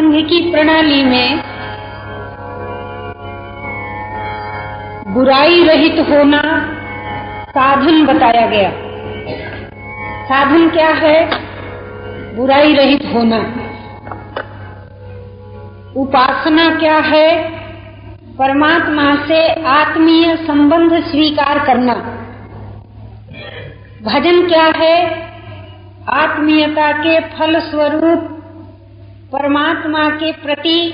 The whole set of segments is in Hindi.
संघ की प्रणाली में बुराई रहित होना साधन बताया गया। साधन क्या है? बुराई रहित होना। उपासना क्या है? परमात्मा से आत्मीय संबंध स्वीकार करना। भजन क्या है? आत्मीयता के फल स्वरूप परमात्मा के प्रति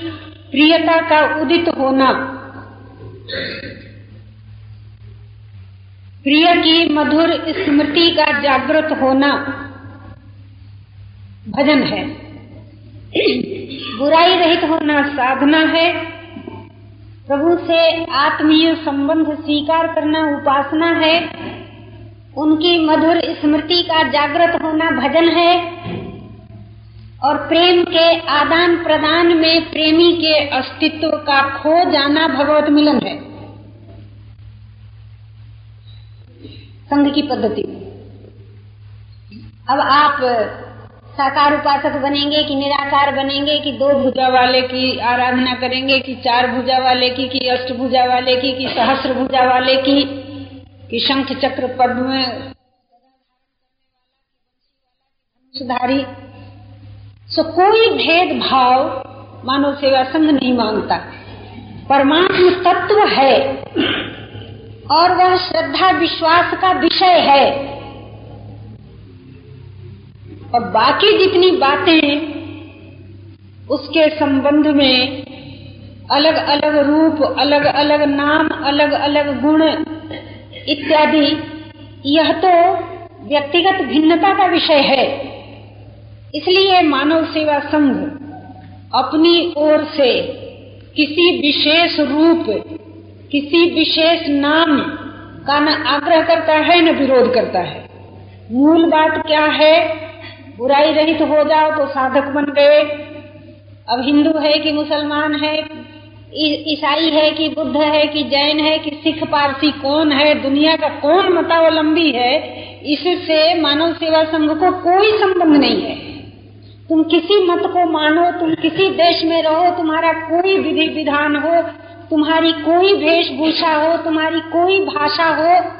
प्रियता का उदित होना। प्रिय की मधुर स्मृति का जागृत होना भजन है। बुराई रहित होना साधना है। प्रभु से आत्मीय संबंध स्वीकार करना उपासना है। उनकी मधुर स्मृति का जागृत होना भजन है। और प्रेम के आदान प्रदान में प्रेमी के अस्तित्व का खो जाना भगवत मिलन है। संघ की पद्धति। अब आप साकार उपासक बनेंगे कि निराकार बनेंगे कि दो भुजा वाले की आराधना करेंगे कि चार भुजा वाले की, कि अष्ट भुजा वाले की, कि सहस्र भुजा वाले की, कि शंख चक्र पद्म सुधारी सो कोई भेदभाव मानव सेवा संघ नहीं माँगता। परमात्म तत्व है और वह श्रद्धा विश्वास का विषय है। और बाकी जितनी बातें उसके संबंध में अलग अलग रूप अलग अलग नाम अलग अलग गुण इत्यादि, यह तो व्यक्तिगत भिन्नता का विषय है। इसलिए मानव सेवा संघ अपनी ओर से किसी विशेष रूप, किसी विशेष नाम का न आग्रह करता है, न विरोध करता है। मूल बात क्या है? बुराई रहित हो जाओ तो साधक बन गए। अब हिंदू है कि मुसलमान है ईसाई है कि बुद्ध है कि जैन है कि सिख पारसी कौन है, दुनिया का कौन मतावलंबी है, इससे मानव सेवा संघ को कोई संबंध नहीं है। तुम किसी मत को मानो, तुम किसी देश में रहो, तुम्हारा कोई विधि विधान हो, तुम्हारी कोई वेशभूषा हो, तुम्हारी कोई भाषा हो,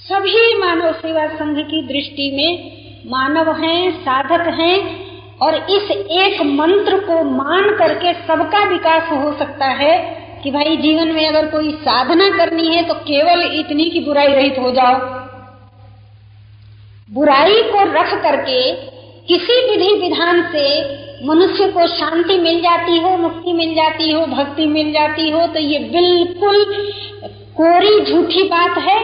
सभी मानव सेवा संघ की दृष्टि में मानव हैं, साधक हैं, और इस एक मंत्र को मान करके सबका विकास हो सकता है कि भाई जीवन में अगर कोई साधना करनी है तो केवल इतनी की बुराई रहित हो जाओ। बुराई को रख करके किसी विधि विधान से मनुष्य को शांति मिल जाती हो, मुक्ति मिल जाती हो, भक्ति मिल जाती हो तो ये बिल्कुल कोरी झूठी बात है,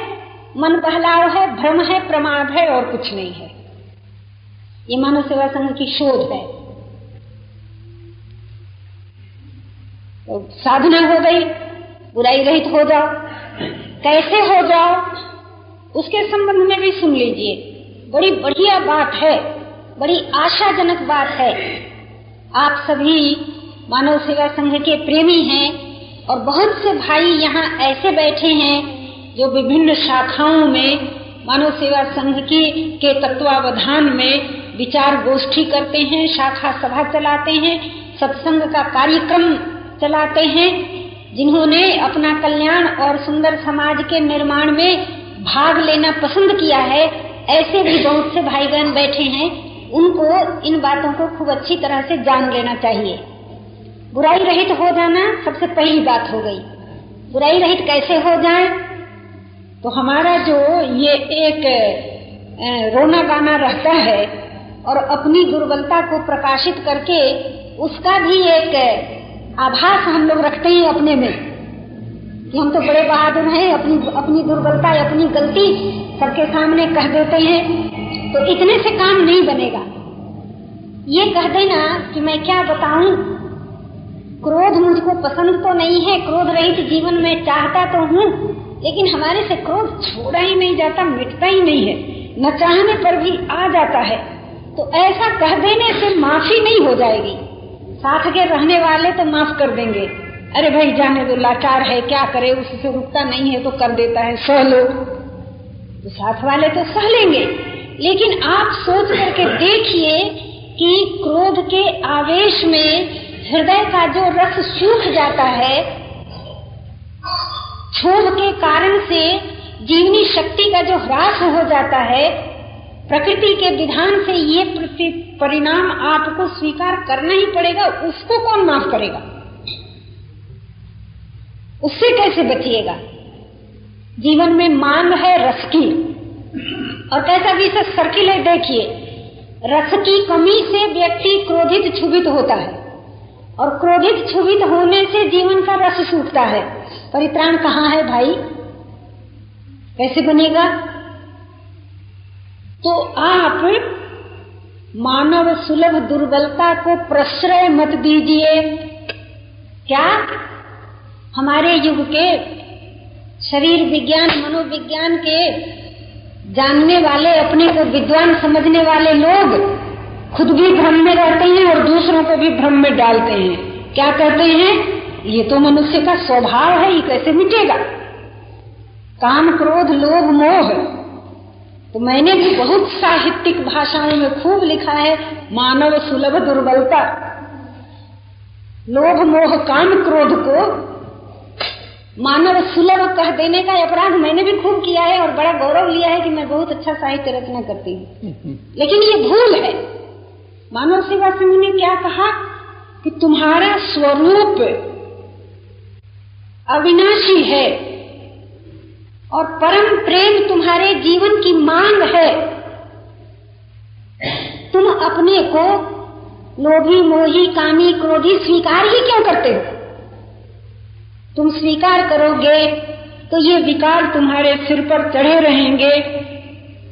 मन बहलाव है, भ्रम है, प्रमाद है और कुछ नहीं है। ये मानव सेवा संघ की शोध है। तो साधना हो गई, बुराई रहित हो जाओ, कैसे हो जाओ, उसके संबंध में भी सुन लीजिए। बड़ी बढ़िया बात है। बड़ी आशाजनक बात है। आप सभी मानव सेवा संघ के प्रेमी हैं और बहुत से भाई यहाँ ऐसे बैठे हैं जो विभिन्न शाखाओं में मानव सेवा संघ की, के तत्वावधान में विचार गोष्ठी करते हैं, शाखा सभा चलाते हैं, सत्संग का कार्यक्रम चलाते हैं, जिन्होंने अपना कल्याण और सुंदर समाज के निर्माण में भाग लेना पसंद किया है। ऐसे भी बहुत से भाई बहन बैठे हैं उनको इन बातों को खूब अच्छी तरह से जान लेना चाहिए। बुराई रहित हो जाना सबसे पहली बात हो गई। बुराई रहित कैसे हो जाए? तो हमारा जो ये एक रोना गाना रहता है और अपनी दुर्बलता को प्रकाशित करके उसका भी एक, आभास हम लोग रखते हैं अपने में। कि हम तो बड़े बहादुर हैं, अपनी अपनी दुर्बलता, अपनी गलती सबके सामने कह देते हैं। तो इतने से काम नहीं बनेगा। ये कह देना कि मैं क्या बताऊँ? क्रोध मुझको पसंद तो नहीं है क्रोध रहित जीवन में चाहता तो हूँ, लेकिन हमारे से क्रोध छोड़ा ही नहीं जाता, मिटता ही नहीं है, न चाहने पर भी आ जाता है। तो ऐसा कह देने से माफ़ी नहीं हो जाएगी। साथ के रहने वाले तो माफ़ कर देंगे। अरे भाई, जाने दो, लाचार है, क्या करे? उससे रुकता नहीं है तो कर देता है, सह लो। तो साथ वाले तो सह लेंगे। लेकिन आप सोच करके देखिए कि क्रोध के आवेश में हृदय का जो रस सूख जाता है क्षोभ के कारण से जीवनी शक्ति का जो ह्रास हो जाता है, प्रकृति के विधान से ये परिणाम आपको स्वीकार करना ही पड़ेगा, उसको कौन माफ़ करेगा? उससे कैसे बचिएगा? जीवन में मांग है रस की। और कैसा भी सर्किल है, देखिए, रस की कमी से व्यक्ति क्रोधित क्षुभित होता है। और क्रोधित क्षुभित होने से जीवन का रस सूखता है। परित्राण कहाँ है भाई? कैसे बनेगा? तो आप मानव सुलभ दुर्बलता को प्रश्रय मत दीजिए। क्या? हमारे युग के शरीर विज्ञान, मनोविज्ञान के जानने वाले, अपने को विद्वान समझने वाले लोग खुद भी भ्रम में रहते हैं और दूसरों को भी भ्रम में डालते हैं। क्या कहते हैं? ये तो मनुष्य का स्वभाव है, ये कैसे मिटेगा? काम क्रोध, लोभ, मोह। तो मैंने भी बहुत साहित्यिक भाषाओं में खूब लिखा है, मानव सुलभ दुर्बलता। लोभ, मोह, काम, क्रोध को मानव सुलभ कह देने का अपराध मैंने भी खूब किया है और बड़ा गौरव लिया है कि मैं बहुत अच्छा साहित्य रचना करती हूँ। लेकिन ये भूल है। मानव सेवा संघ ने क्या कहा? कि तुम्हारा स्वरूप अविनाशी है और परम प्रेम तुम्हारे जीवन की मांग है। तुम अपने को लोभी मोही कामी क्रोधी स्वीकार ही क्यों करते हो? तुम स्वीकार करोगे तो ये विकार तुम्हारे सिर पर चढ़े रहेंगे।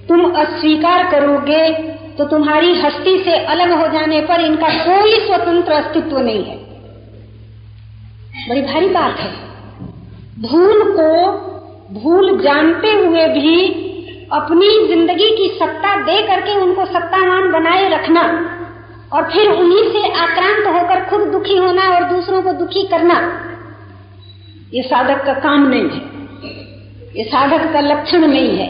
तुम अस्वीकार करोगे तो तुम्हारी हस्ती से अलग हो जाने पर इनका कोई स्वतंत्र अस्तित्व नहीं है। बड़ी भारी बात है। भूल को भूल जानते हुए भी अपनी ज़िंदगी की सत्ता दे करके उनको सत्तावान बनाए रखना और फिर उन्हीं से आक्रांत होकर खुद दुखी होना और दूसरों को दुखी करना ये साधक का काम नहीं है। ये साधक का लक्षण नहीं है।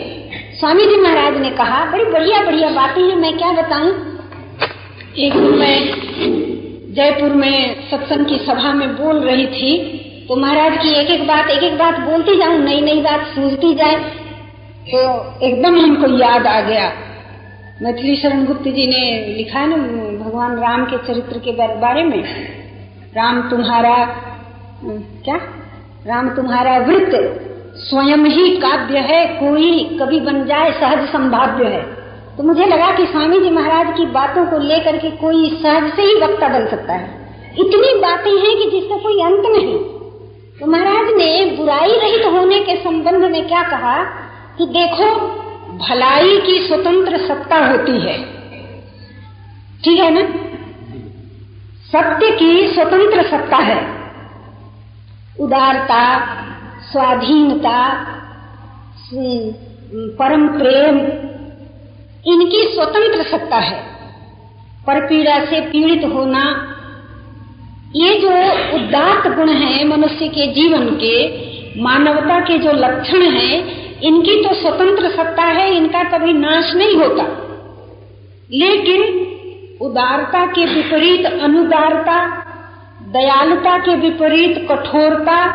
स्वामी जी महाराज ने कहा, बड़ी बढ़िया बढ़िया बातें हैं, मैं क्या बताऊँ? एक दिन मैं जयपुर में सत्संग की सभा में बोल रही थी तो महाराज की एक एक बात, एक एक बात बोलती जाऊँ नई नई बात सूझती जाए तो एकदम हमको याद आ गया। मैथिली शरण गुप्त जी ने लिखा है ना, भगवान राम के चरित्र के बारे में, राम तुम्हारा, क्या? राम तुम्हारा वृत्त स्वयं ही काव्य है, कोई कभी बन जाए सहज संभाव्य है। तो मुझे लगा कि स्वामी जी महाराज की बातों को लेकर के कोई सहज से ही वक्ता बन सकता है। इतनी बातें हैं कि जिसका कोई अंत नहीं। तो महाराज ने बुराई रहित होने के संबंध में क्या कहा कि देखो, भलाई की स्वतंत्र सत्ता होती है। ठीक है ना? सत्य की स्वतंत्र सत्ता है। उदारता, स्वाधीनता परम प्रेम, इनकी स्वतंत्र सत्ता है। पर पीड़ा से पीड़ित होना, ये जो उदात गुण है मनुष्य के जीवन के, मानवता के जो लक्षण हैं, इनकी तो स्वतंत्र सत्ता है, इनका कभी नाश नहीं होता। लेकिन उदारता के विपरीत अनुदारता दयालुता के विपरीत कठोरता,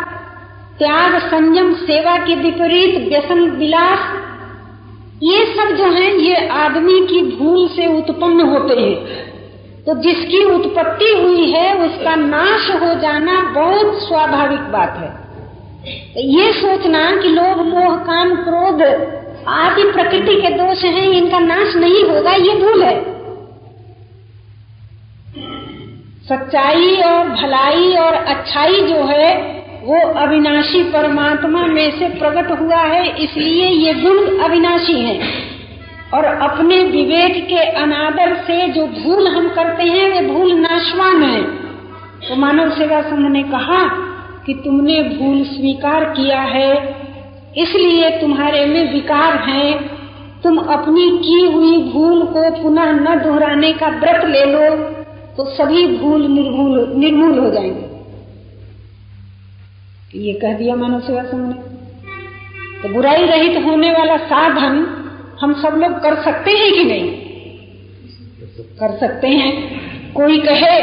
त्याग, संयम, सेवा के विपरीत व्यसन, विलास, ये सब जो है, ये आदमी की भूल से उत्पन्न होते हैं। तो जिसकी उत्पत्ति हुई है, उसका नाश हो जाना बहुत स्वाभाविक बात है। तो ये सोचना कि लोभ, मोह, काम, क्रोध आदि प्रकृति के दोष हैं, इनका नाश नहीं होगा, ये भूल है। सच्चाई और भलाई और अच्छाई जो है, वो अविनाशी परमात्मा में से प्रकट हुआ है, इसलिए ये गुण अविनाशी हैं। और अपने विवेक के अनादर से जो भूल हम करते हैं, वे भूल नाशवान है। तो मानव सेवा संघ ने कहा कि तुमने भूल स्वीकार किया है, इसलिए तुम्हारे में विकार हैं। तुम अपनी की हुई भूल को पुनः न दोहराने का व्रत ले लो। तो सभी भूल निर्भूल, निर्मूल हो जाएँगे। ये कह दिया मानव सेवा संघ ने। तो बुराई रहित होने वाला साधन हम सब लोग कर सकते हैं कि नहीं? कर सकते हैं। कोई कहे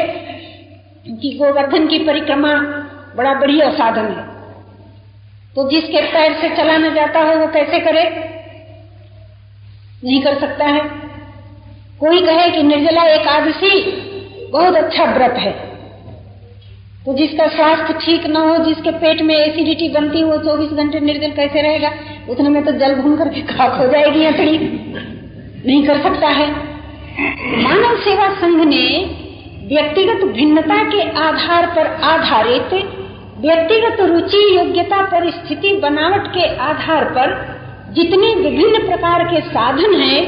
कि गोवर्धन की परिक्रमा बड़ा बढ़िया साधन है। तो जिसके पैर से चलाना जाता हो वो कैसे करे? नहीं कर सकता है। कोई कहे कि निर्जला एकादशी बहुत अच्छा व्रत है। तो जिसका स्वास्थ्य ठीक न हो, जिसके पेट में एसिडिटी बनती हो, चौबीस घंटे निर्जल कैसे रहेगा? उतने में तो जल भून करके खाक हो जाएगी अतड़ी नहीं कर सकता है। मानव सेवा संघ ने व्यक्तिगत भिन्नता के आधार पर आधारित व्यक्तिगत रुचि योग्यता परिस्थिति बनावट के आधार पर जितने विभिन्न प्रकार के साधन हैं,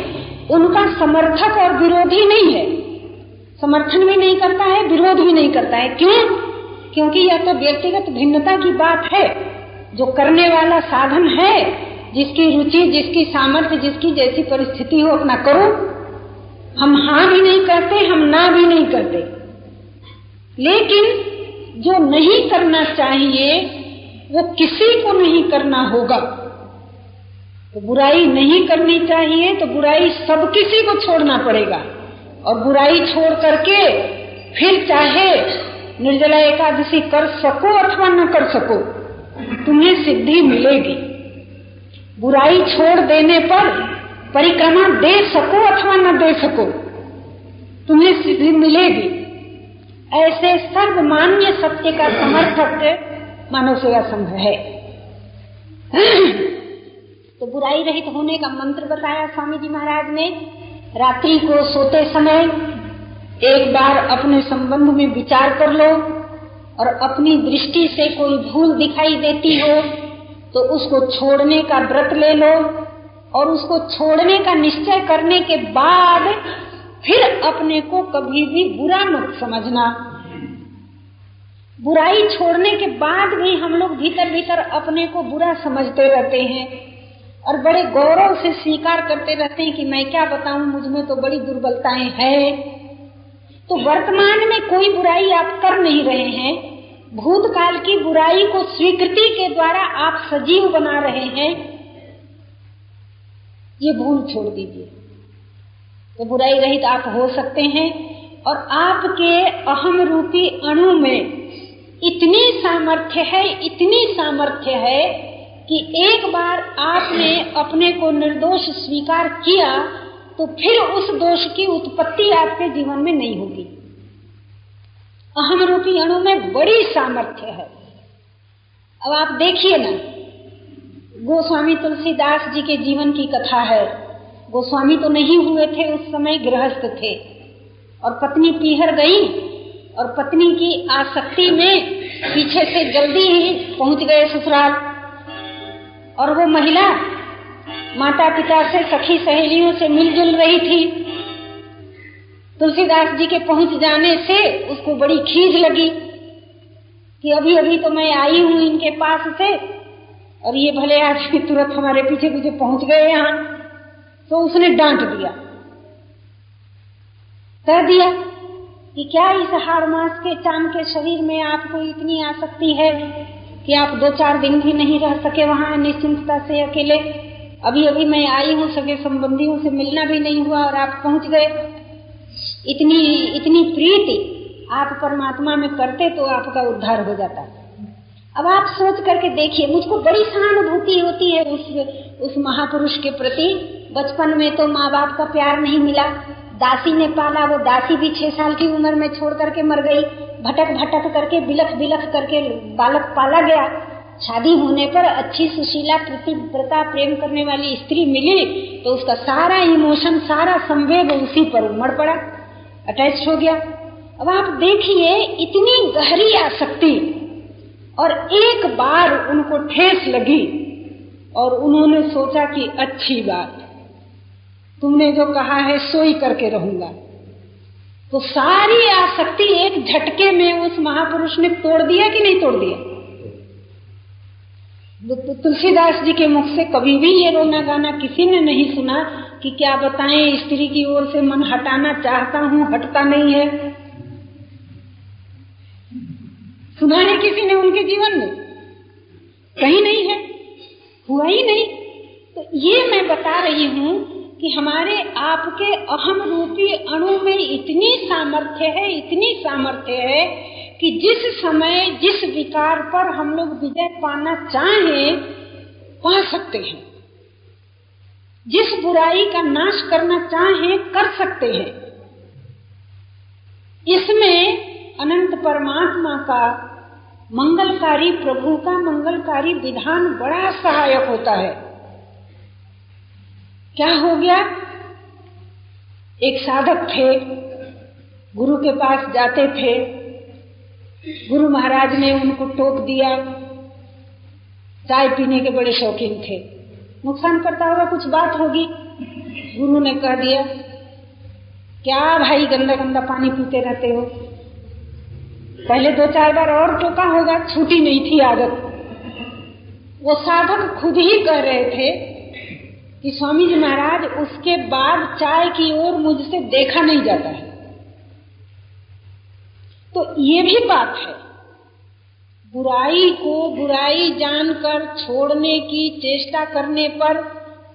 उनका समर्थक और विरोधी नहीं है। समर्थन भी नहीं करता है, विरोध भी नहीं करता है। क्यों? क्योंकि यह तो व्यक्तिगत भिन्नता की बात है। जो करने वाला साधन है, जिसकी रुचि, जिसकी सामर्थ्य, जिसकी जैसी परिस्थिति हो, अपना करो। हम हाँ भी नहीं करते, हम ना भी नहीं करते। लेकिन जो नहीं करना चाहिए, वो किसी को नहीं करना होगा। तो बुराई नहीं करनी चाहिए तो बुराई सब किसी को छोड़ना पड़ेगा। और बुराई छोड़ करके फिर चाहे निर्जला एकादशी कर सको अथवा न कर सको, तुम्हें सिद्धि मिलेगी। बुराई छोड़ देने पर परिक्रमा दे सको अथवा न दे सको, तुम्हें सिद्धि मिलेगी। ऐसे सर्वमान्य सत्य का समर्थक मानव सेवा संघ है। तो बुराई रहित होने का मंत्र बताया स्वामी जी महाराज ने। रात्रि को सोते समय एक बार अपने संबंध में विचार कर लो और अपनी दृष्टि से कोई भूल दिखाई देती हो तो उसको छोड़ने का व्रत ले लो और उसको छोड़ने का निश्चय करने के बाद फिर अपने को कभी भी बुरा मत समझना। बुराई छोड़ने के बाद भी हम लोग भीतर भीतर अपने को बुरा समझते रहते हैं। और बड़े गौरव से स्वीकार करते रहते हैं कि मैं क्या बताऊँ, मुझमें तो बड़ी दुर्बलताएँ हैं। तो वर्तमान में कोई बुराई आप कर नहीं रहे हैं। भूतकाल की बुराई को स्वीकृति के द्वारा आप सजीव बना रहे हैं। ये भूल छोड़ दीजिए। तो बुराई रहित आप हो सकते हैं और आपके अहम रूपी अणु में इतनी सामर्थ्य है, इतनी सामर्थ्य है कि एक बार आपने अपने को निर्दोष स्वीकार किया तो फिर उस दोष की उत्पत्ति आपके जीवन में नहीं होगी। अहम रूपी अणु में बड़ी सामर्थ्य है। अब आप देखिए ना, गोस्वामी तुलसीदास जी के जीवन की कथा है। गोस्वामी तो नहीं हुए थे, उस समय गृहस्थ थे। और पत्नी पीहर गई, और पत्नी की आसक्ति में पीछे से जल्दी ही पहुँच गए ससुराल। और वो महिला माता पिता से, सखी सहेलियों से मिलजुल रही थी। तुलसीदास जी के पहुँच जाने से उसको बड़ी खीज लगी कि अभी अभी तो मैं आई हूँ इनके पास से और ये भले आदमी तुरंत हमारे पीछे पीछे पहुँच गए यहाँ। तो उसने डांट दिया। कह दिया कि क्या इस हाड़ मास के चाँद के शरीर में आपको इतनी आसक्ति है? कि आप दो चार दिन भी नहीं रह सके वहाँ, निश्चिंतता से अकेले। अभी अभी मैं आई हूँ, सगे संबंधियों से मिलना भी नहीं हुआ और आप पहुँच गए। इतनी इतनी प्रीति आप परमात्मा में करते तो आपका उद्धार हो जाता। अब आप सोच करके देखिए, मुझको बड़ी सहानुभूति होती है उस उस महापुरुष के प्रति। बचपन में तो माँ बाप का प्यार नहीं मिला। दासी ने पाला, वो दासी भी छह साल की उम्र में छोड़ करके मर गई। भटक भटक करके, बिलख बिलख करके बालक पाला गया। शादी होने पर अच्छी सुशीला, प्रतिव्रता, प्रेम करने वाली स्त्री मिली तो उसका सारा इमोशन, सारा संवेग उसी पर उमड़ पड़ा। अटैच हो गया। अब आप देखिए, इतनी गहरी आसक्ति। और एक बार उनको ठेस लगी और उन्होंने सोचा कि अच्छी बात। तुमने जो कहा है, सोई करके रहूँगा। तो सारी आसक्ति एक झटके में उस महापुरुष ने तोड़ दिया कि नहीं तोड़ दिया? तुलसीदास जी के मुख से कभी भी ये रोना गाना किसी ने नहीं सुना कि क्या बताएँ, स्त्री की ओर से मन हटाना चाहता हूँ, हटता नहीं है। सुना है किसी ने उनके जीवन में? कहीं नहीं है, हुआ ही नहीं। तो ये मैं बता रही हूँ कि हमारे आपके अहम रूपी अणु में इतनी सामर्थ्य है, इतनी सामर्थ्य है कि जिस समय, जिस विकार पर हम लोग विजय पाना चाहें, पा सकते हैं। जिस बुराई का नाश करना चाहें, कर सकते हैं। इसमें अनंत परमात्मा का मंगलकारी प्रभु का मंगलकारी विधान बड़ा सहायक होता है। क्या हो गया? एक साधक थे, गुरु के पास जाते थे। गुरु महाराज ने उनको टोक दिया। चाय पीने के बड़े शौकीन थे। नुकसान करता होगा, कुछ बात होगी। गुरु ने कह दिया, क्या भाई गंदा गंदा पानी पीते रहते हो? पहले दो चार बार और टोका होगा, छूटी नहीं थी आदत। वो साधक खुद ही कह रहे थे कि स्वामी जी महाराज, उसके बाद चाय की ओर मुझसे देखा नहीं जाता है। तो ये भी बात है। बुराई को बुराई जानकर, छोड़ने की चेष्टा करने पर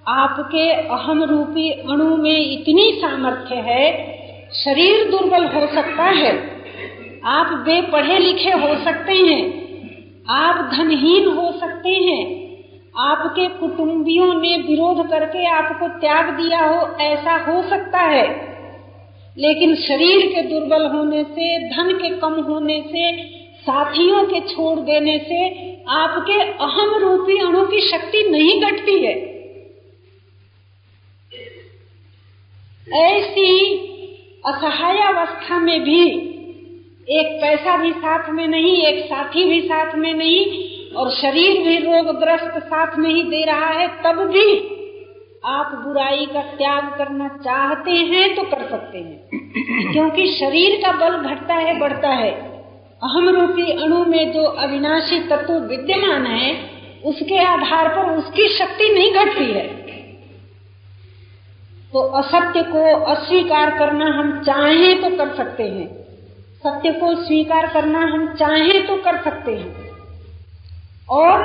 आपके अहम रूपी अणु में इतनी सामर्थ्य है, शरीर दुर्बल हो सकता है। आप बेपढ़े लिखे हो सकते हैं, आप धनहीन हो सकते हैं आपके कुटुंबियों ने विरोध करके आपको त्याग दिया हो, ऐसा हो सकता है। लेकिन शरीर के दुर्बल होने से, धन के कम होने से, साथियों के छोड़ देने से आपके अहम रूपी अणु की शक्ति नहीं घटती है। ऐसी असहाय अवस्था में भी, एक पैसा भी साथ में नहीं, एक साथी भी साथ में नहीं और शरीर भी रोगग्रस्त साथ में ही दे रहा है तब भी आप बुराई का त्याग करना चाहते हैं तो कर सकते हैं। क्योंकि शरीर का बल घटता है बढ़ता है। अहम रूपी अणु में जो अविनाशी तत्व विद्यमान है उसके आधार पर उसकी शक्ति नहीं घटती है। तो असत्य को अस्वीकार करना हम चाहें तो कर सकते हैं। सत्य को स्वीकार करना हम चाहें तो कर सकते हैं। और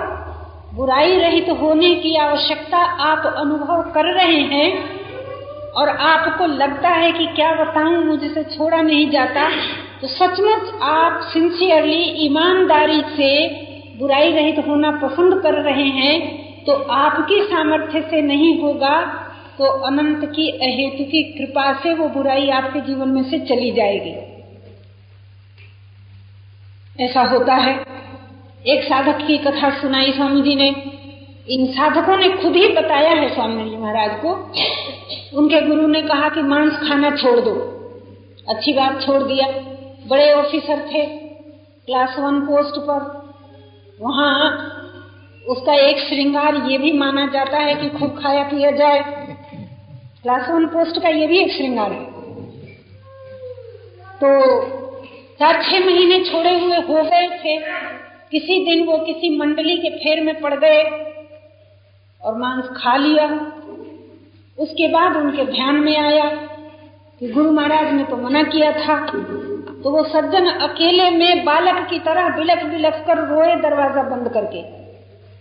बुराई रहित होने की आवश्यकता आप अनुभव कर रहे हैं और आपको लगता है कि क्या बताऊँ, मुझसे छोड़ा नहीं जाता तो सचमुच आप सिंसियरली ईमानदारी से बुराई रहित होना पसंद कर रहे हैं तो आपकी सामर्थ्य से नहीं होगा तो अनंत की अहेतु की कृपा से वो बुराई आपके जीवन में से चली जाएगी। ऐसा होता है। एक साधक की कथा सुनाई स्वामी जी ने। इन साधकों ने खुद ही बताया है स्वामी जी महाराज को। उनके गुरु ने कहा कि मांस खाना छोड़ दो। अच्छी बात छोड़ दिया। बड़े ऑफिसर थे क्लास वन पोस्ट पर। वहाँ उसका एक श्रृंगार ये भी माना जाता है कि खूब खाया पिया जाए। क्लास वन पोस्ट का ये भी एक श्रृंगार है। तो चार छह महीने छोड़े हुए हो गए थे। किसी दिन वो किसी मंडली के फेर में पड़ गए और मांस खा लिया। उसके बाद उनके ध्यान में आया कि गुरु महाराज ने तो मना किया था। तो वो सज्जन अकेले में बालक की तरह बिलक बिलक कर रोए दरवाज़ा बंद करके।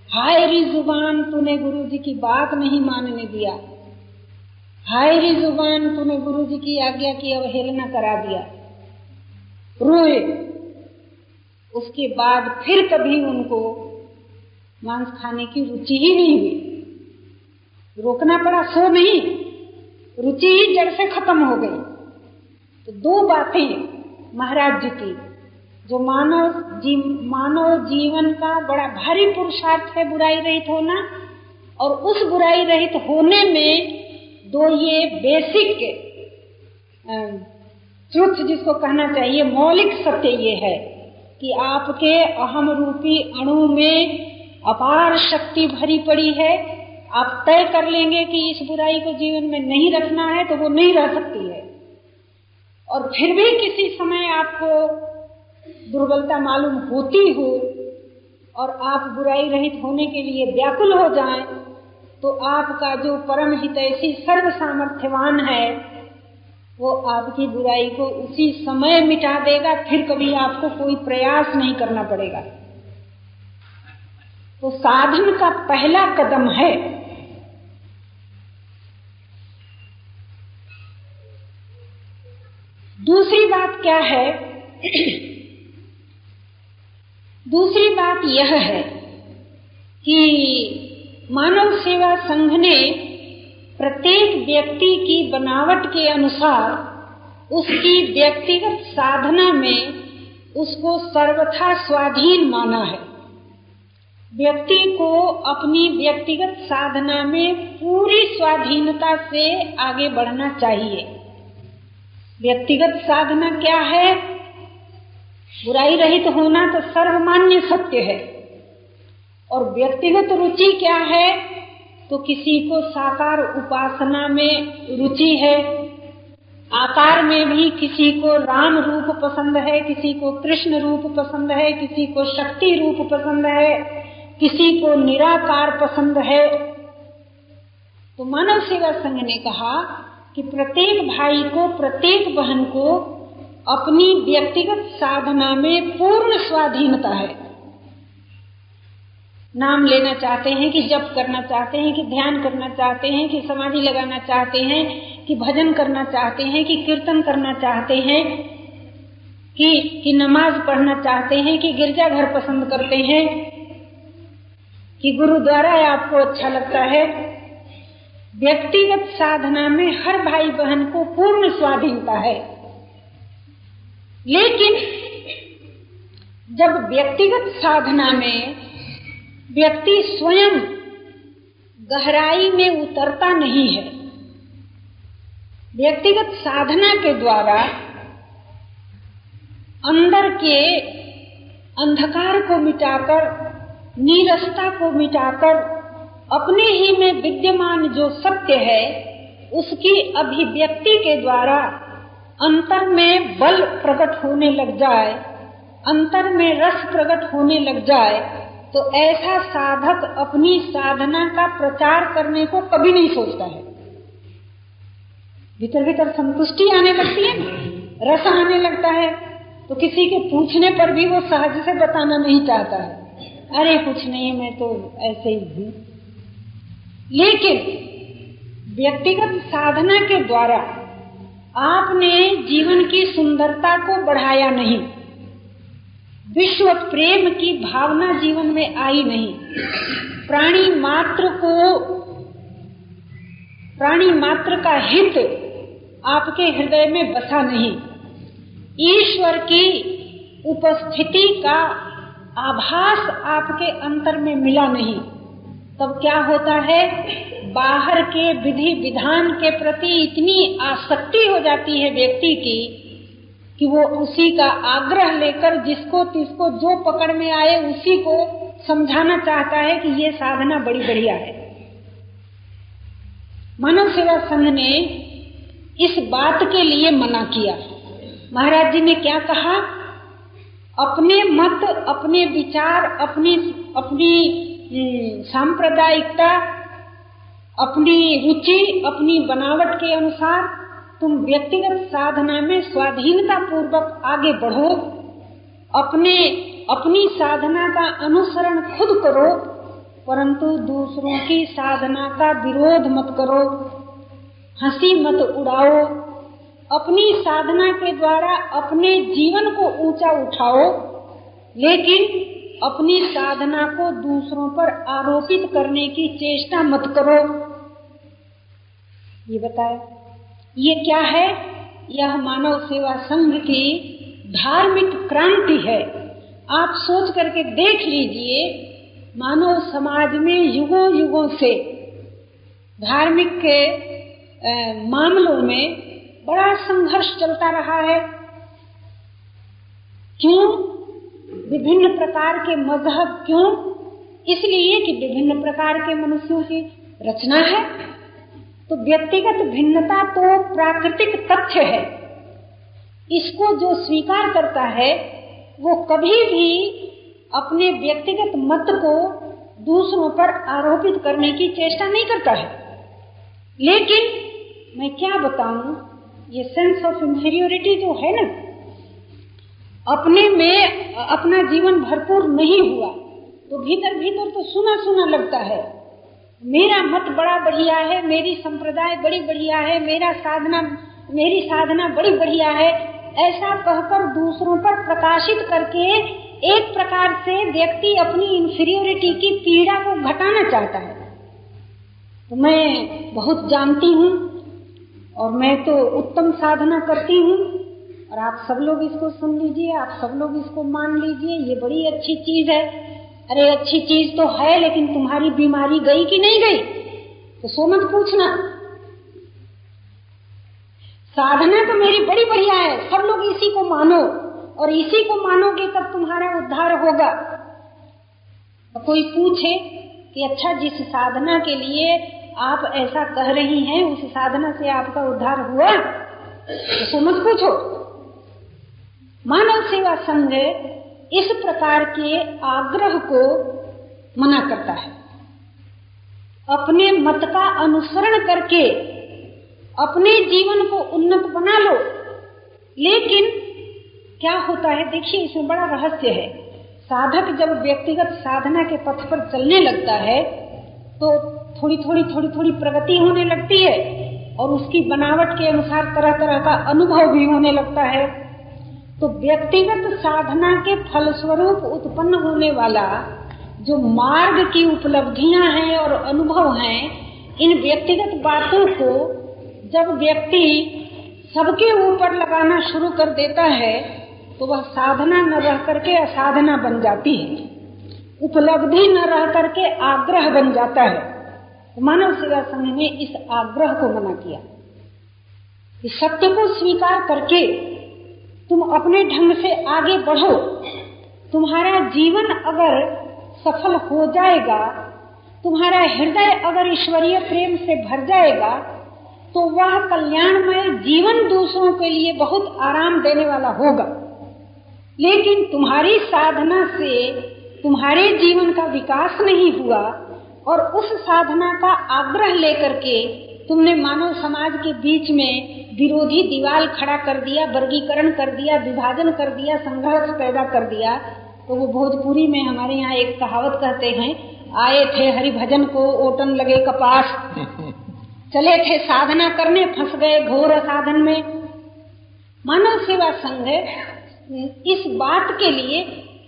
हाय री ज़ुबान, तूने गुरु जी की बात नहीं मानने दिया। हाय री ज़ुबान, तूने गुरु जी की आज्ञा की अवहेलना करा दिया। रोए उसके बाद फिर कभी उनको मांस खाने की रुचि ही नहीं हुई। रोकना पड़ा सो नहीं। रुचि ही जड़ से खत्म हो गई। तो दो बातें महाराज जी की जो मानव जी, मानव जीवन का बड़ा भारी पुरुषार्थ है बुराई रहित होना और उस बुराई रहित होने में दो ये बेसिक ट्रुथ जिसको कहना चाहिए मौलिक सत्य ये है। कि आपके अहम रूपी अणु में अपार शक्ति भरी पड़ी है। आप तय कर लेंगे कि इस बुराई को जीवन में नहीं रखना है तो वो नहीं रह सकती है। और फिर भी किसी समय आपको दुर्बलता मालूम होती हो और आप बुराई रहित होने के लिए व्याकुल हो जाएँ, तो आपका जो परम हितैषी सर्व सामर्थ्यवान है वो आपकी बुराई को उसी समय मिटा देगा, फिर कभी आपको कोई प्रयास नहीं करना पड़ेगा। तो साधन का पहला कदम है। दूसरी बात क्या है? दूसरी बात यह है कि मानव सेवा संघ ने प्रत्येक व्यक्ति की बनावट के अनुसार, उसकी व्यक्तिगत साधना में उसको सर्वथा स्वाधीन माना है। व्यक्ति को अपनी व्यक्तिगत साधना में पूरी स्वाधीनता से आगे बढ़ना चाहिए। व्यक्तिगत साधना क्या है? बुराई रहित तो होना तो सर्वमान्य सत्य है। और व्यक्तिगत रुचि क्या है? तो किसी को साकार उपासना में रुचि है, आकार में भी किसी को राम रूप पसंद है, किसी को कृष्ण रूप पसंद है, किसी को शक्ति रूप पसंद है, किसी को निराकार पसंद है। तो मानव सेवा संघ ने कहा कि प्रत्येक भाई को, प्रत्येक बहन को अपनी व्यक्तिगत साधना में पूर्ण स्वाधीनता है। नाम लेना चाहते हैं कि जप करना चाहते हैं, कि ध्यान करना चाहते हैं, कि समाधि लगाना चाहते हैं, कि भजन करना चाहते हैं, कि कीर्तन करना चाहते हैं, कि कि नमाज़ पढ़ना चाहते हैं, कि गिरजाघर पसंद करते हैं, कि गुरुद्वारा आपको अच्छा लगता है। व्यक्तिगत साधना में हर भाई बहन को पूर्ण स्वाधीनता है। लेकिन जब व्यक्तिगत साधना में व्यक्ति स्वयं गहराई में उतरता नहीं है। व्यक्तिगत साधना के द्वारा अंदर के अंधकार को मिटाकर, नीरसता को मिटाकर, अपने ही में विद्यमान जो सत्य है, उसकी अभिव्यक्ति के द्वारा अंतर में बल प्रकट होने लग जाए, अंतर में रस प्रकट होने लग जाए तो ऐसा साधक अपनी साधना का प्रचार करने को कभी नहीं सोचता है। भीतर भीतर संतुष्टि आने लगती है रस आने लगता है। तो किसी के पूछने पर भी वो सहज से बताना नहीं चाहता है। अरे कुछ नहीं, मैं तो ऐसे ही हूँ। लेकिन व्यक्तिगत साधना के द्वारा आपने जीवन की सुंदरता को बढ़ाया नहीं। विश्व प्रेम की भावना जीवन में आई नहीं। प्राणी मात्र को, प्राणी मात्र का हित आपके हृदय में बसा नहीं। ईश्वर की उपस्थिति का आभास आपके अंतर में मिला नहीं। तब क्या होता है? बाहर के विधि विधान के प्रति इतनी आसक्ति हो जाती है व्यक्ति की कि वो उसी का आग्रह लेकर जिसको तिसको जो पकड़ में आए, उसी को समझाना चाहता है कि ये साधना बड़ी बढ़िया है। मानव सेवा संघ ने इस बात के लिए मना किया। महाराज जी ने क्या कहा? अपने मत, अपने विचार, अपनी अपनी सांप्रदायिकता, अपनी रुचि, अपनी बनावट के अनुसार तुम व्यक्तिगत साधना में स्वाधीनता पूर्वक आगे बढ़ो, अपने, अपनी साधना का अनुसरण खुद करो, परंतु दूसरों की साधना का विरोध मत करो, हँसी मत उड़ाओ, अपनी साधना के द्वारा अपने जीवन को ऊँचा उठाओ, लेकिन अपनी साधना को दूसरों पर आरोपित करने की चेष्टा मत करो। ये बताए ये क्या है? यह मानव सेवा संघ की धार्मिक क्रांति है। आप सोच करके देख लीजिए, मानव समाज में युगों युगों से धार्मिक के मामलों में बड़ा संघर्ष चलता रहा है। क्यों? विभिन्न प्रकार के मज़हब क्यों? इसलिए कि विभिन्न प्रकार के मनुष्यों की रचना है। तो व्यक्तिगत भिन्नता तो प्राकृतिक तथ्य है। इसको जो स्वीकार करता है, वो कभी भी अपने व्यक्तिगत मत को दूसरों पर आरोपित करने की चेष्टा नहीं करता है। लेकिन मैं क्या बताऊँ, ये सेंस ऑफ़ इंफीरियोरिटी जो है ना, अपने में, अपना जीवन भरपूर नहीं हुआ तो भीतर भीतर तो सुना सुना लगता है। मेरा मत बड़ा बढ़िया है, मेरी संप्रदाय बड़ी बढ़िया है, मेरा साधना, मेरी साधना बड़ी बढ़िया है। ऐसा कहकर दूसरों पर प्रकाशित करके एक प्रकार से व्यक्ति अपनी इंफीरियोरिटी की पीड़ा को घटाना चाहता है। तो मैं बहुत जानती हूँ और मैं तो उत्तम साधना करती हूँ। और आप सब लोग इसको सुन लीजिए, आप सब लोग इसको मान लीजिए, ये बड़ी अच्छी चीज़ है। अरे, अच्छी चीज़ तो है, लेकिन तुम्हारी बीमारी गई कि नहीं गई? तो सो मत पूछना। साधना तो मेरी बड़ी बढ़िया है, सब लोग इसी को मानो, और इसी को मानोगे तब तुम्हारा उद्धार होगा। तो कोई पूछे कि अच्छा जिस साधना के लिए आप ऐसा कह रही हैं, उस साधना से आपका उद्धार हुआ? तो समझ पूछो। मानव सेवा संघ इस प्रकार के आग्रह को मना करता है। अपने मत का अनुसरण करके अपने जीवन को उन्नत बना लो। लेकिन क्या होता है, देखिए, इसमें बड़ा रहस्य है। साधक जब व्यक्तिगत साधना के पथ पर चलने लगता है तो थोड़ी थोड़ी थोड़ी थोड़ी प्रगति होने लगती है और उसकी बनावट के अनुसार तरह तरह का अनुभव भी होने लगता है। तो व्यक्तिगत साधना के फलस्वरूप उत्पन्न होने वाला जो मार्ग की उपलब्धियाँ हैं और अनुभव हैं, इन व्यक्तिगत बातों को जब व्यक्ति सबके ऊपर लगाना शुरू कर देता है तो वह साधना न रह करके असाधना बन जाती है। उपलब्धि न रह करके आग्रह बन जाता है। मानव सेवा संघ ने इस आग्रह को मना किया। कि सत्य को स्वीकार करके तुम अपने ढंग से आगे बढ़ो। तुम्हारा जीवन अगर सफल हो जाएगा, तुम्हारा हृदय अगर ईश्वरीय प्रेम से भर जाएगा तो वह कल्याणमय जीवन दूसरों के लिए बहुत आराम देने वाला होगा। लेकिन तुम्हारी साधना से तुम्हारे जीवन का विकास नहीं हुआ और उस साधना का आग्रह लेकर के तुमने मानव समाज के बीच में विरोधी दीवाल खड़ा कर दिया वर्गीकरण कर दिया विभाजन कर दिया संघर्ष पैदा कर दिया। तो वो भोजपुरी में हमारे यहाँ एक कहावत कहते हैं आए थे हरि भजन को ओटन लगे कपास। चले थे साधना करने फंस गए घोर साधन में। मानव सेवा संघ इस बात के लिए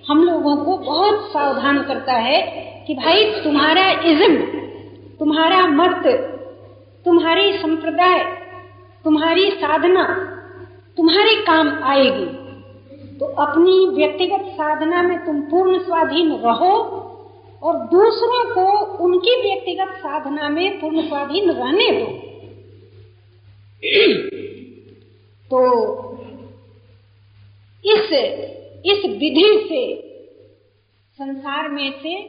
हम लोगों को बहुत सावधान करता है कि भाई तुम्हारा इज्म तुम्हारा मत तुम्हारी संप्रदाय तुम्हारी साधना, तुम्हारे काम आएगी। तो अपनी व्यक्तिगत साधना में तुम पूर्ण स्वाधीन रहो और दूसरों को उनकी व्यक्तिगत साधना में पूर्ण स्वाधीन रहने दो। तो इस इस विधि से संसार में से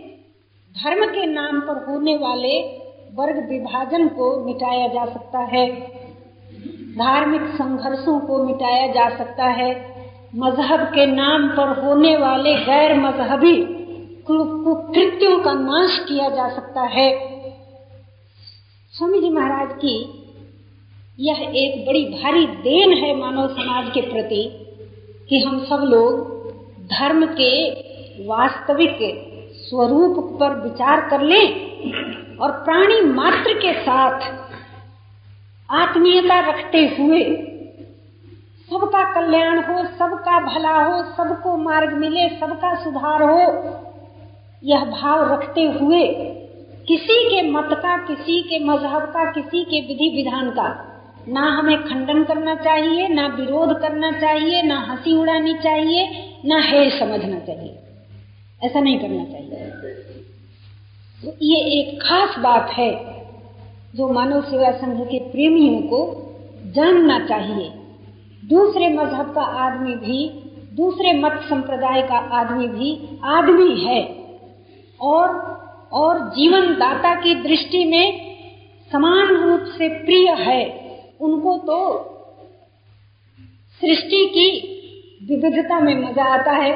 धर्म के नाम पर होने वाले वर्ग विभाजन को मिटाया जा सकता है। धार्मिक संघर्षों को मिटाया जा सकता है। मज़हब के नाम पर होने वाले गैर मजहबी कुकृत्यों का नाश किया जा सकता है। स्वामी जी महाराज की यह एक बड़ी भारी देन है मानव समाज के प्रति कि हम सब लोग धर्म के वास्तविक स्वरूप पर विचार कर लें और प्राणी मात्र के साथ आत्मीयता रखते हुए, सबका कल्याण हो, सबका भला हो, सबको मार्ग मिले, सबका सुधार हो, यह भाव रखते हुए, किसी के मत का, किसी के मज़हब का, किसी के विधि विधान का, ना हमें खंडन करना चाहिए, ना विरोध करना चाहिए, ना हँसी उड़ानी चाहिए, ना हेय समझना चाहिए। ऐसा नहीं करना चाहिए। तो ये एक खास बात है जो मानव सेवा संघ के प्रेमियों को जानना चाहिए। दूसरे मज़हब का आदमी भी, दूसरे मत संप्रदाय का आदमी भी आदमी है। और और जीवन दाता की दृष्टि में समान रूप से प्रिय है। उनको तो सृष्टि की विविधता में मज़ा आता है।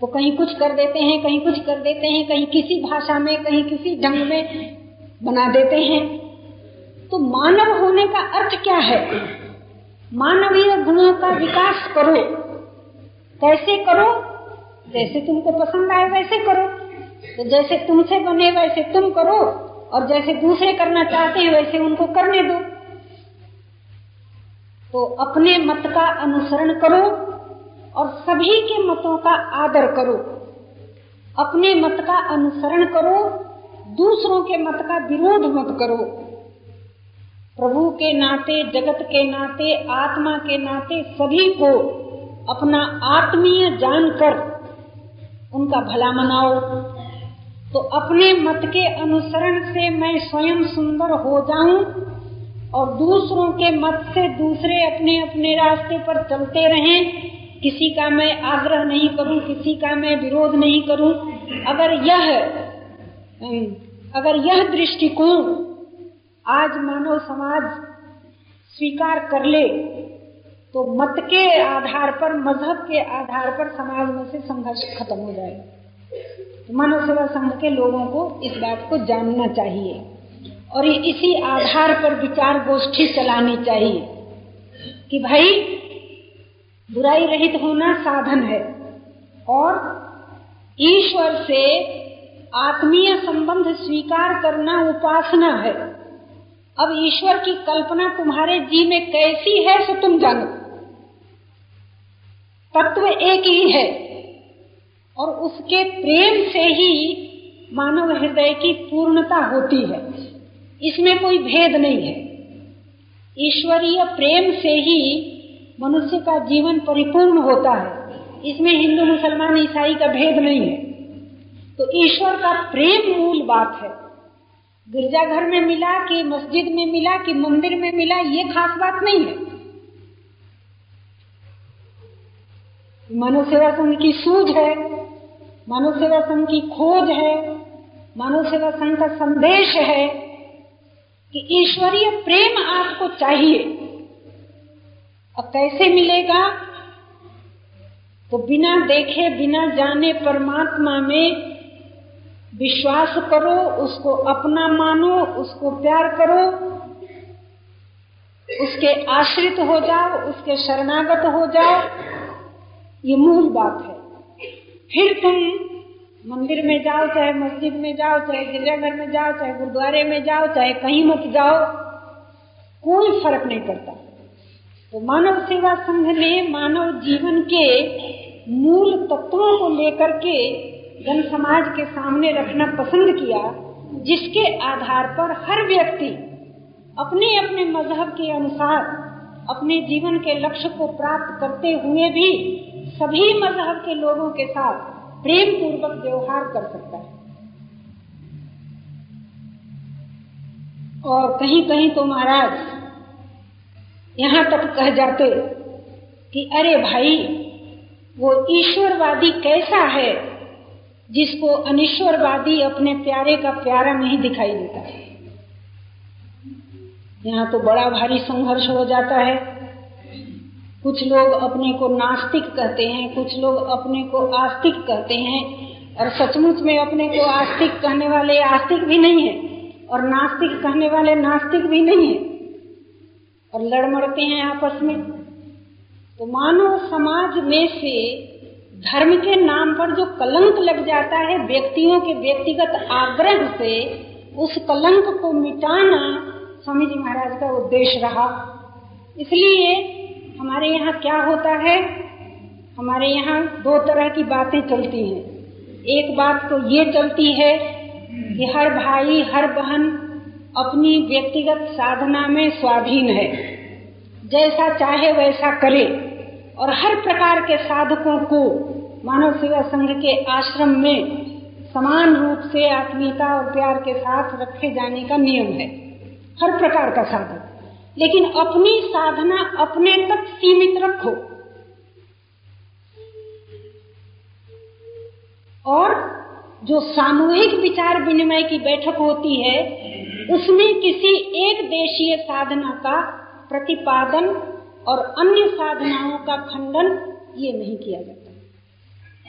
वो कहीं कुछ कर देते हैं, कहीं कुछ कर देते हैं, कहीं किसी भाषा में, कहीं किसी ढंग में बना देते हैं। तो मानव होने का अर्थ क्या है? मानवीय गुणों का विकास करो। कैसे करो? जैसे तुमको पसंद आए वैसे करो। तो जैसे तुमसे बने वैसे तुम करो, और जैसे दूसरे करना चाहते हैं वैसे उनको करने दो। तो अपने मत का अनुसरण करो, और सभी के मतों का आदर करो। अपने मत का अनुसरण करो दूसरों के मत का विरोध मत करो। प्रभु के नाते, जगत के नाते, आत्मा के नाते सभी को अपना आत्मीय जानकर उनका भला मनाओ। तो अपने मत के अनुसरण से मैं स्वयं सुंदर हो जाऊँ और दूसरों के मत से दूसरे अपने अपने रास्ते पर चलते रहें। किसी का मैं आग्रह नहीं करूँ, किसी का मैं विरोध नहीं करूँ। अगर यह अगर यह दृष्टिकोण आज मानव समाज स्वीकार कर ले तो मत के आधार पर, मज़हब के आधार पर समाज में से संघर्ष खत्म हो जाएगा तो मानव सेवा संघ के लोगों को इस बात को जानना चाहिए और इसी आधार पर विचार गोष्ठी चलानी चाहिए कि भाई, बुराई रहित होना साधन है और ईश्वर से आत्मीय संबंध स्वीकार करना उपासना है। अब ईश्वर की कल्पना तुम्हारे जी में कैसी है, सो तुम जानो। तत्व एक ही है, और उसके प्रेम से ही मानव हृदय की पूर्णता होती है। इसमें कोई भेद नहीं है। ईश्वरीय प्रेम से ही मनुष्य का जीवन परिपूर्ण होता है। इसमें हिंदू, मुसलमान, ईसाई का भेद नहीं है। तो ईश्वर का प्रेम मूल बात है। गिरजाघर में मिला कि मस्जिद में मिला कि मंदिर में मिला, ये खास बात नहीं है। मानव सेवा संघ की सूझ है मानव सेवा संघ की खोज है मानव सेवा संघ का संदेश है कि ईश्वरीय प्रेम आपको चाहिए। अब कैसे मिलेगा? तो बिना देखे, बिना जाने परमात्मा में विश्वास करो, उसको अपना मानो, उसको प्यार करो, उसके आश्रित हो जाओ, उसके शरणागत हो जाओ। ये मूल बात है। फिर तुम मंदिर में जाओ, चाहे मस्जिद में जाओ, चाहे गिरजाघर में जाओ, चाहे गुरुद्वारे में जाओ, चाहे कहीं मत जाओ, कोई फ़र्क नहीं पड़ता। तो मानव सेवा संघ ने मानव जीवन के मूल तत्वों को लेकर के जन समाज के सामने रखना पसंद किया, जिसके आधार पर हर व्यक्ति अपने अपने मज़हब के अनुसार, अपने जीवन के लक्ष्य को प्राप्त करते हुए भी सभी मज़हब के लोगों के साथ प्रेम पूर्वक व्यवहार कर सकता है। और कहीं कहीं तो महाराज, यहाँ तक कह जाते कि अरे भाई, वो ईश्वरवादी कैसा है? जिसको अनिश्वरवादी अपने प्यारे का प्यारा नहीं दिखाई देता। यहाँ तो बड़ा भारी संघर्ष हो जाता है। कुछ लोग अपने को नास्तिक कहते हैं, कुछ लोग अपने को आस्तिक कहते हैं, और सचमुच में अपने को आस्तिक कहने वाले आस्तिक भी नहीं है, और नास्तिक कहने वाले नास्तिक भी नहीं है, और लड़मड़ते हैं आपस में। तो मानव समाज में से धर्म के नाम पर जो कलंक लग जाता है व्यक्तियों के व्यक्तिगत आग्रह से, उस कलंक को मिटाना स्वामी जी महाराज का उद्देश्य रहा। इसलिए हमारे यहाँ क्या होता है? हमारे यहाँ दो तरह की बातें चलती हैं। एक बात तो ये चलती है कि हर भाई, हर बहन अपनी व्यक्तिगत साधना में स्वाधीन है। जैसा चाहे वैसा करे। और हर प्रकार के साधकों को मानव सेवा संघ के आश्रम में समान रूप से आत्मीयता और प्यार के साथ रखे जाने का नियम है। हर प्रकार का साधक लेकिन अपनी साधना अपने तक सीमित रखो। और जो सामूहिक विचार विनिमय की बैठक होती है, उसमें किसी एक देशीय साधना का प्रतिपादन और अन्य साधनाओं का खंडन ये नहीं किया जाता।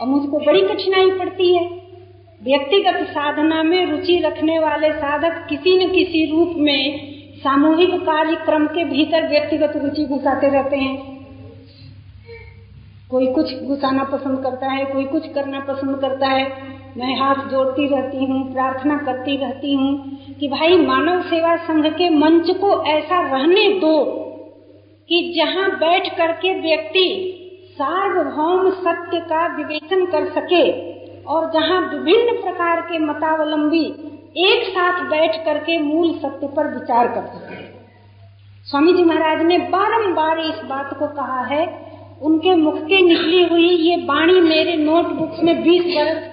और मुझको बड़ी कठिनाई पड़ती है। व्यक्तिगत साधना में रुचि रखने वाले साधक किसी न किसी रूप में सामूहिक कार्यक्रम के भीतर व्यक्तिगत रुचि घुसाते रहते हैं। कोई कुछ घुसाना पसंद करता है, कोई कुछ करना पसंद करता है। मैं हाथ जोड़ती रहती हूँ, प्रार्थना करती रहती हूँ कि भाई मानव सेवा संघ के मंच को ऐसा रहने दो कि जहाँ बैठ करके व्यक्ति सार्वभौम सत्य का विवेचन कर सके और जहाँ विभिन्न प्रकार के मतावलंबी एक साथ बैठ करके मूल सत्य पर विचार कर सके। स्वामी जी महाराज ने बारंबार इस बात को कहा है। उनके मुख के निकली हुई ये वाणी मेरे नोटबुक्स में 20 वर्ष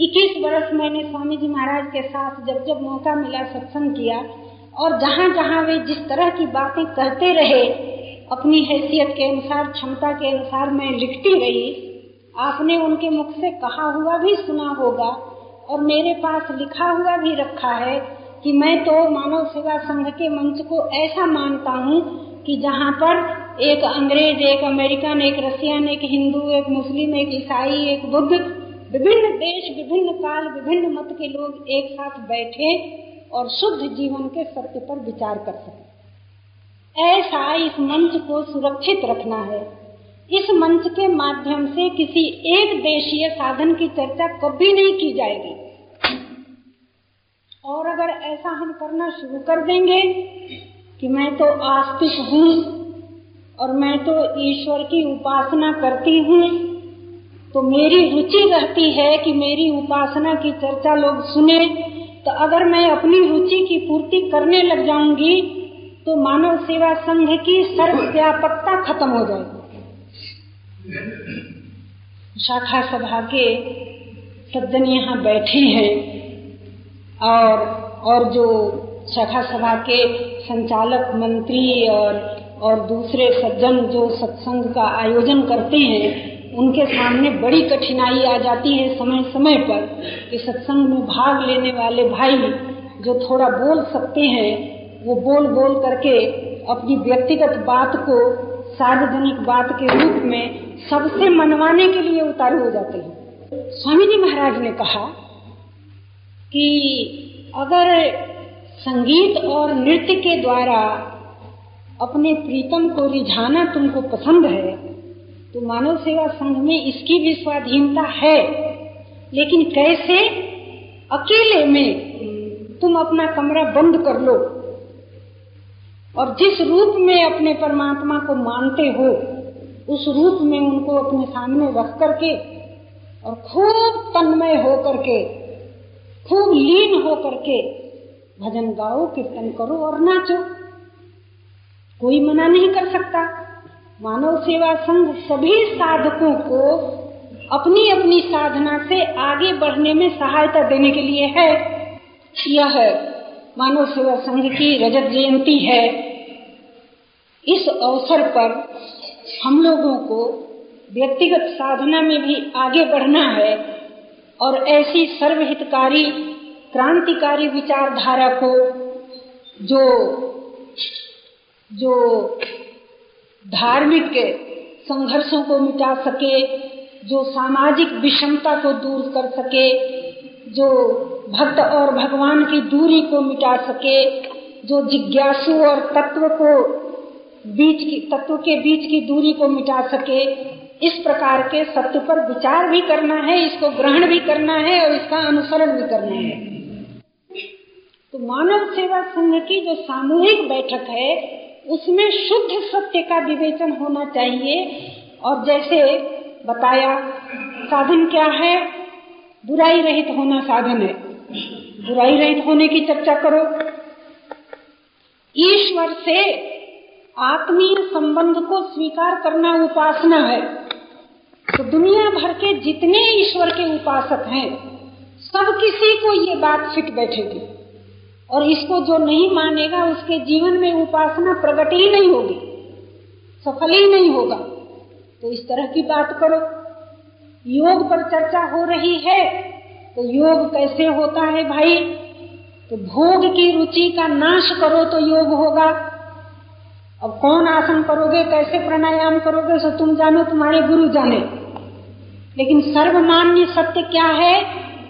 21 वर्ष मैंने स्वामी जी महाराज के साथ जब जब मौका मिला, सत्संग किया और जहाँ जहाँ वे जिस तरह की बातें कहते रहे अपनी हैसियत के अनुसार, क्षमता के अनुसार मैं लिखती रही। आपने उनके मुख से कहा हुआ भी सुना होगा और मेरे पास लिखा हुआ भी रखा है कि मैं तो मानव सेवा संघ के मंच को ऐसा मानता हूँ कि जहाँ पर एक अंग्रेज़, एक अमेरिकन, एक रशियन एक हिंदू, एक मुस्लिम, एक ईसाई, एक बुद्ध, विभिन्न देश, विभिन्न काल, विभिन्न मत के लोग एक साथ बैठे और शुद्ध जीवन के सत्य पर विचार कर सके। ऐसा इस मंच को सुरक्षित रखना है। इस मंच के माध्यम से किसी एक देशीय साधन की चर्चा कभी नहीं की जाएगी। और अगर ऐसा हम करना शुरू कर देंगे कि मैं तो आस्तिक हूँ और मैं तो ईश्वर की उपासना करती हूँ तो मेरी रुचि रहती है कि मेरी उपासना की चर्चा लोग सुने। तो अगर मैं अपनी रुचि की पूर्ति करने लग जाऊँगी तो मानव सेवा संघ की सर्वव्यापकता खत्म हो जाएगी। शाखा सभा के सज्जन यहाँ बैठे हैं और और जो शाखा सभा के संचालक, मंत्री और और दूसरे सज्जन जो सत्संग का आयोजन करते हैं, उनके सामने बड़ी कठिनाई आ जाती है समय समय पर कि सत्संग में भाग लेने वाले भाई जो थोड़ा बोल सकते हैं वो बोल बोल करके अपनी व्यक्तिगत बात को, सार्वजनिक बात के रूप में सबसे मनवाने के लिए उतारू हो जाते हैं। स्वामी जी महाराज ने कहा कि अगर संगीत और नृत्य के द्वारा अपने प्रीतम को रिझाना तुमको पसंद है तो मानव सेवा संघ में इसकी भी स्वाधीनता है। लेकिन कैसे? अकेले में तुम अपना कमरा बंद कर लो। और जिस रूप में अपने परमात्मा को मानते हो, उस रूप में उनको अपने सामने रख करके और खूब तन्मय हो करके, खूब लीन हो करके भजन गाओ, कीर्तन करो और नाचो। कोई मना नहीं कर सकता। मानव सेवा संघ सभी साधकों को अपनी अपनी साधना से आगे बढ़ने में सहायता देने के लिए है। यह मानव सेवा संघ की रजत जयंती है। इस अवसर पर हम लोगों को व्यक्तिगत साधना में भी आगे बढ़ना है और ऐसी सर्वहितकारी, क्रांतिकारी विचारधारा को जो जो धार्मिक संघर्षों को मिटा सके, जो सामाजिक विषमता को दूर कर सके जो भक्त और भगवान की दूरी को मिटा सके, जो जिज्ञासु और तत्व को बीच की, तत्व के बीच की दूरी को मिटा सके, इस प्रकार के सत्य पर विचार भी करना है, इसको ग्रहण भी करना है और इसका अनुसरण भी करना है। तो मानव सेवा संघ की जो सामूहिक बैठक है, उसमें शुद्ध सत्य का विवेचन होना चाहिए। और जैसे बताया, साधन क्या है? बुराई रहित होना साधन है। बुराई रहित होने की चर्चा करो। ईश्वर से आत्मीय संबंध को स्वीकार करना उपासना है। तो दुनिया भर के जितने ईश्वर के उपासक हैं, सब किसी को ये बात फिट बैठेगी। और इसको जो नहीं मानेगा, उसके जीवन में उपासना प्रकट ही नहीं होगी, सफल ही नहीं होगा। तो इस तरह की बात करो। योग पर चर्चा हो रही है तो योग कैसे होता है भाई? तो भोग की रुचि का नाश करो तो योग होगा। अब कौन आसन करोगे, कैसे प्राणायाम करोगे, सो तुम जानो, तुम्हारे गुरु जाने। लेकिन सर्वमान्य सत्य क्या है?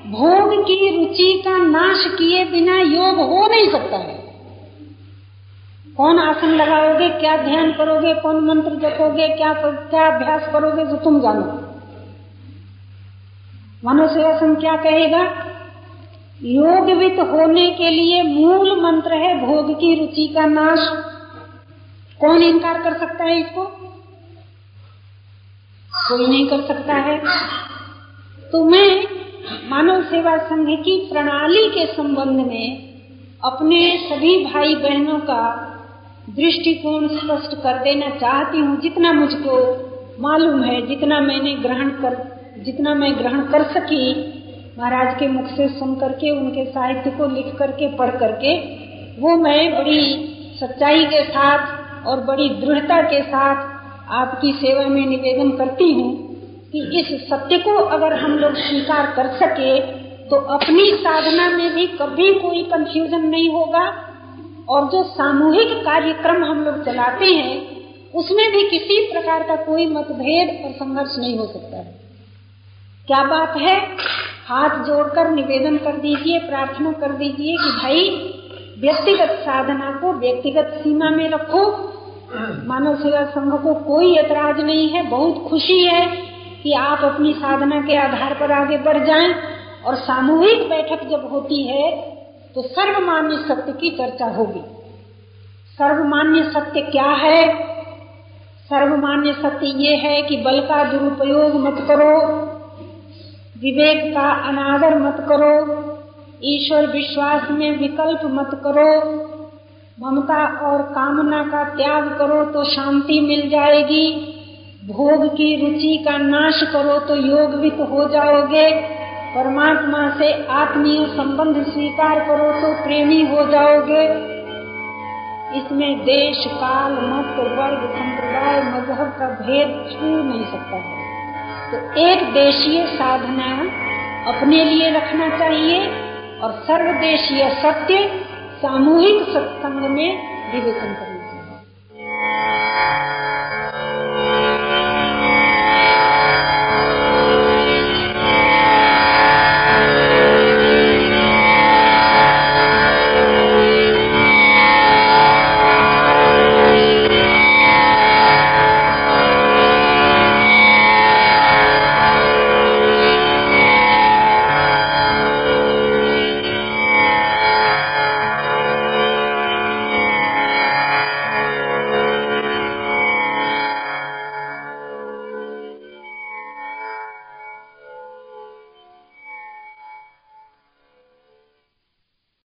भोग की रुचि का नाश किए बिना योग हो नहीं सकता है। कौन आसन लगाओगे, क्या ध्यान करोगे, कौन मंत्र जपोगे, क्या क्या अभ्यास करोगे जो तुम जानो। मनुष्य क्या कहेगा? योगवित होने के लिए मूल मंत्र है भोग की रुचि का नाश। कौन इनकार कर सकता है इसको? कोई नहीं कर सकता है। तो मैं मानव सेवा संघ की प्रणाली के संबंध में अपने सभी भाई बहनों का दृष्टिकोण स्पष्ट कर देना चाहती हूँ जितना मुझको मालूम है, जितना मैंने ग्रहण कर जितना मैं ग्रहण कर सकी, महाराज के मुख से सुन करके, उनके साहित्य को लिख करके, पढ़ करके, वो मैं बड़ी सच्चाई के साथ और बड़ी दृढ़ता के साथ आपकी सेवा में निवेदन करती हूँ कि इस सत्य को अगर हम लोग स्वीकार कर सके तो अपनी साधना में भी कभी कोई कंफ्यूजन नहीं होगा और जो सामूहिक कार्यक्रम हम लोग चलाते हैं, उसमें भी किसी प्रकार का कोई मतभेद और संघर्ष नहीं हो सकता है। क्या बात है? हाथ जोड़कर निवेदन कर दीजिए, प्रार्थना कर दीजिए कि भाई, व्यक्तिगत साधना को व्यक्तिगत सीमा में रखो। मानव सेवा संघ को कोई ऐतराज नहीं है। बहुत खुशी है कि आप अपनी साधना के आधार पर आगे बढ़ जाएँ और सामूहिक बैठक जब होती है तो सर्वमान्य सत्य की चर्चा होगी। सर्वमान्य सत्य क्या है? सर्वमान्य सत्य ये है कि बल का दुरुपयोग मत करो। विवेक का अनादर मत करो। ईश्वर विश्वास में विकल्प मत करो। ममता और कामना का त्याग करो तो शांति मिल जाएगी। भोग की रुचि का नाश करो तो योगवित हो जाओगे। परमात्मा से आत्मीय संबंध स्वीकार करो तो प्रेमी हो जाओगे। इसमें देश, काल, मत, वर्ग, संप्रदाय, मज़हब का भेद छू नहीं सकता है। तो एक देशीय साधना अपने लिए रखना चाहिए और सर्वदेशीय सत्य सामूहिक सत्संग में विवेचन करना चाहिए।